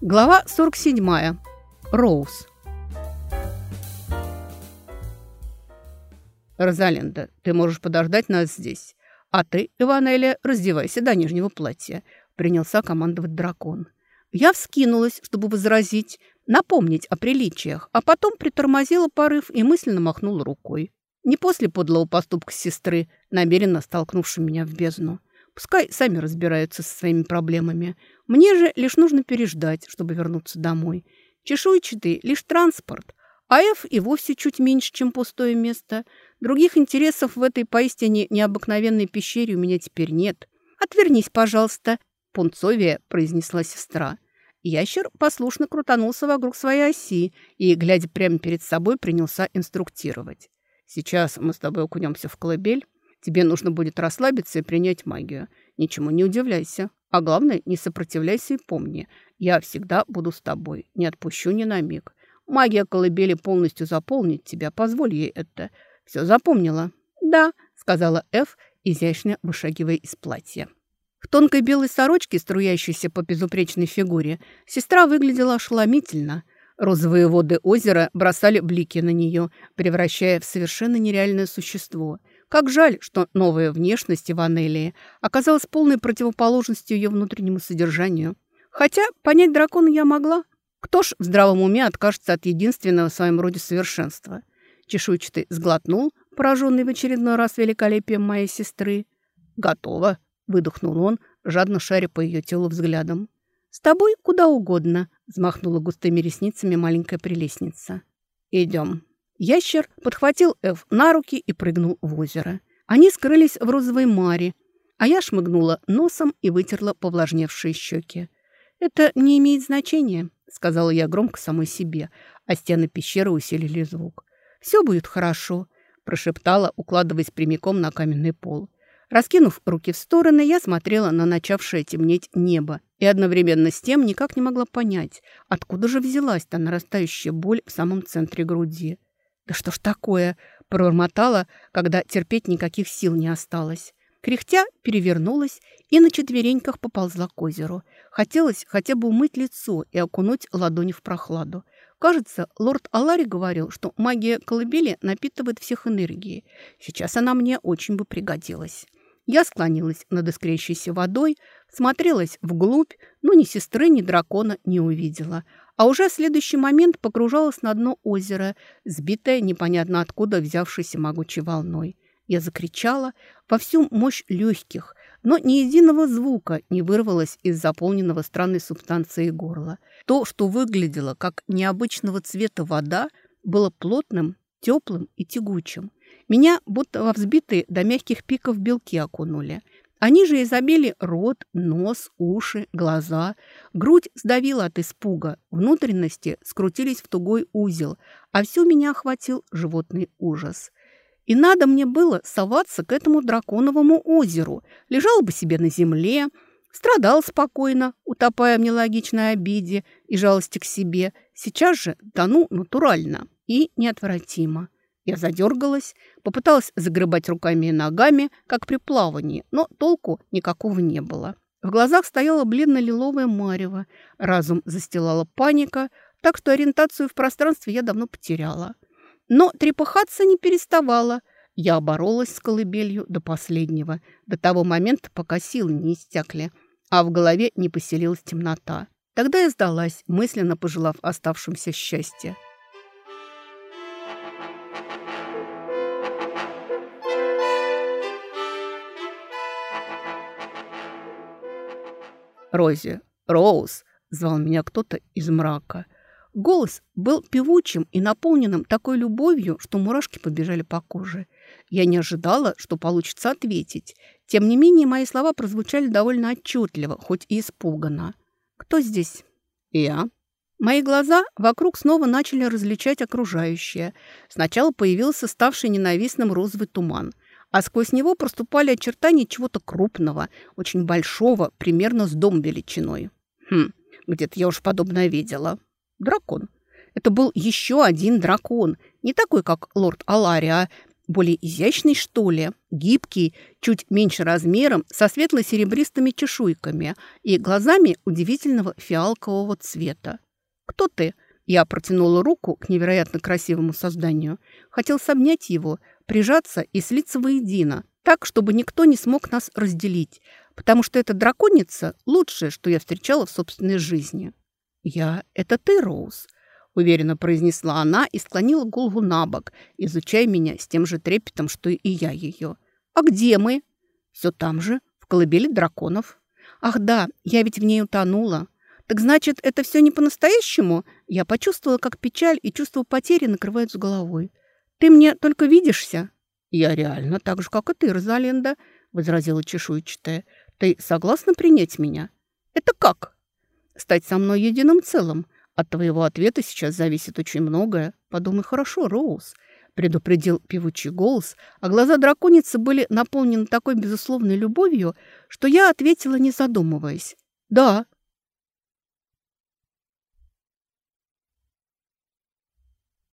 Глава 47. Роуз. «Розалинда, ты можешь подождать нас здесь. А ты, Иванелия, раздевайся до нижнего платья», — принялся командовать дракон. Я вскинулась, чтобы возразить, напомнить о приличиях, а потом притормозила порыв и мысленно махнула рукой. Не после подлого поступка сестры, намеренно столкнувшей меня в бездну. Пускай сами разбираются со своими проблемами. Мне же лишь нужно переждать, чтобы вернуться домой. Чешуйчатый – лишь транспорт, а F и вовсе чуть меньше, чем пустое место. Других интересов в этой поистине необыкновенной пещере у меня теперь нет. «Отвернись, пожалуйста», – пунцовия произнесла сестра. Ящер послушно крутанулся вокруг своей оси и, глядя прямо перед собой, принялся инструктировать. «Сейчас мы с тобой окунемся в колыбель, Тебе нужно будет расслабиться и принять магию. Ничему не удивляйся. А главное, не сопротивляйся и помни. Я всегда буду с тобой. Не отпущу ни на миг. Магия колыбели полностью заполнит тебя. Позволь ей это. Все запомнила? Да, сказала Эф, изящно вышагивая из платья. В тонкой белой сорочке, струящейся по безупречной фигуре, сестра выглядела ошеломительно. Розовые воды озера бросали блики на нее, превращая в совершенно нереальное существо – как жаль, что новая внешность Иванелии оказалась полной противоположностью ее внутреннему содержанию. Хотя понять дракона я могла. Кто ж в здравом уме откажется от единственного в своем роде совершенства? Чешуйчатый сглотнул, пораженный в очередной раз великолепием моей сестры. «Готово», — выдохнул он, жадно шаря по ее телу взглядом. «С тобой куда угодно», — взмахнула густыми ресницами маленькая прелестница. «Идем». Ящер подхватил Эв на руки и прыгнул в озеро. Они скрылись в розовой маре, а я шмыгнула носом и вытерла повлажневшие щеки. «Это не имеет значения», — сказала я громко самой себе, а стены пещеры усилили звук. «Все будет хорошо», — прошептала, укладываясь прямиком на каменный пол. Раскинув руки в стороны, я смотрела на начавшее темнеть небо и одновременно с тем никак не могла понять, откуда же взялась та нарастающая боль в самом центре груди. «Да что ж такое?» – провормотала, когда терпеть никаких сил не осталось. Кряхтя перевернулась и на четвереньках поползла к озеру. Хотелось хотя бы умыть лицо и окунуть ладони в прохладу. Кажется, лорд Алари говорил, что магия колыбели напитывает всех энергией. Сейчас она мне очень бы пригодилась. Я склонилась над искрящейся водой, смотрелась вглубь, но ни сестры, ни дракона не увидела а уже в следующий момент погружалась на дно озера, сбитая непонятно откуда взявшейся могучей волной. Я закричала во всю мощь легких, но ни единого звука не вырвалось из заполненного странной субстанцией горла. То, что выглядело как необычного цвета вода, было плотным, теплым и тягучим. Меня будто во взбитые до мягких пиков белки окунули – они же изобили рот, нос, уши, глаза. Грудь сдавила от испуга, внутренности скрутились в тугой узел, а всю меня охватил животный ужас. И надо мне было соваться к этому драконовому озеру. Лежал бы себе на земле, страдал спокойно, утопая в нелогичной обиде и жалости к себе. Сейчас же тону натурально и неотвратимо. Я задергалась, попыталась загребать руками и ногами, как при плавании, но толку никакого не было. В глазах стояла бледно-лиловая марево, разум застилала паника, так что ориентацию в пространстве я давно потеряла. Но трепыхаться не переставала. Я боролась с колыбелью до последнего, до того момента, пока силы не истякли, а в голове не поселилась темнота. Тогда я сдалась, мысленно пожелав оставшимся счастья. Рози, Роуз!» – звал меня кто-то из мрака. Голос был певучим и наполненным такой любовью, что мурашки побежали по коже. Я не ожидала, что получится ответить. Тем не менее, мои слова прозвучали довольно отчетливо, хоть и испуганно. «Кто здесь?» «Я». Мои глаза вокруг снова начали различать окружающее. Сначала появился ставший ненавистным розовый туман – а сквозь него проступали очертания чего-то крупного, очень большого, примерно с дом величиной. Хм, где-то я уж подобное видела. Дракон. Это был еще один дракон. Не такой, как лорд Алария, более изящный, что ли, гибкий, чуть меньше размером, со светло-серебристыми чешуйками и глазами удивительного фиалкового цвета. «Кто ты?» Я протянула руку к невероятно красивому созданию. Хотел обнять его, прижаться и слиться воедино, так, чтобы никто не смог нас разделить, потому что эта драконица – лучшее, что я встречала в собственной жизни. «Я – это ты, Роуз», – уверенно произнесла она и склонила голову на бок, изучая меня с тем же трепетом, что и я ее. «А где мы?» «Все там же, в колыбели драконов». «Ах да, я ведь в ней утонула». «Так значит, это все не по-настоящему?» Я почувствовала, как печаль и чувство потери накрывают с головой. «Ты мне только видишься?» «Я реально так же, как и ты, Розалинда», — возразила чешуйчатая. «Ты согласна принять меня?» «Это как?» «Стать со мной единым целым. От твоего ответа сейчас зависит очень многое. Подумай хорошо, Роуз», — предупредил певучий голос, а глаза драконицы были наполнены такой безусловной любовью, что я ответила, не задумываясь. «Да,